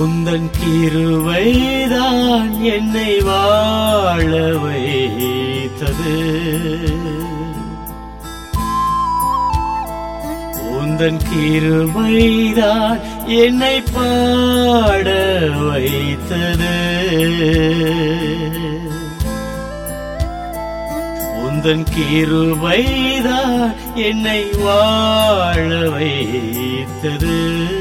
உந்தன் கிருவைதான் என்னை வாழ வைத்தது. உந்தன் கிருவைதான் என்னை பாட வைத்தது. உந்தன் கிருவைதான் என்னை வாழ வைத்தது.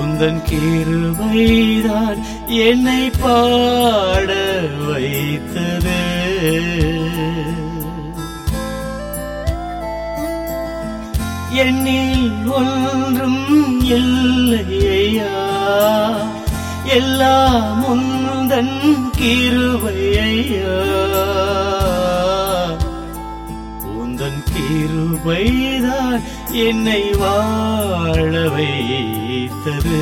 உந்தன் கிருபைதான் என்னை பாட வைத்தது. என்னில் ஒன்றும் இல்லையா? எல்லாம் உந்தன் கிருபையா? உண்மைதான் என்னை வாழ வைத்தது.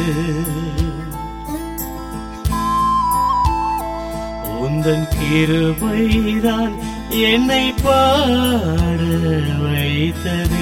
உந்தன் கிருபைதான் என்னை பாட வைத்தது.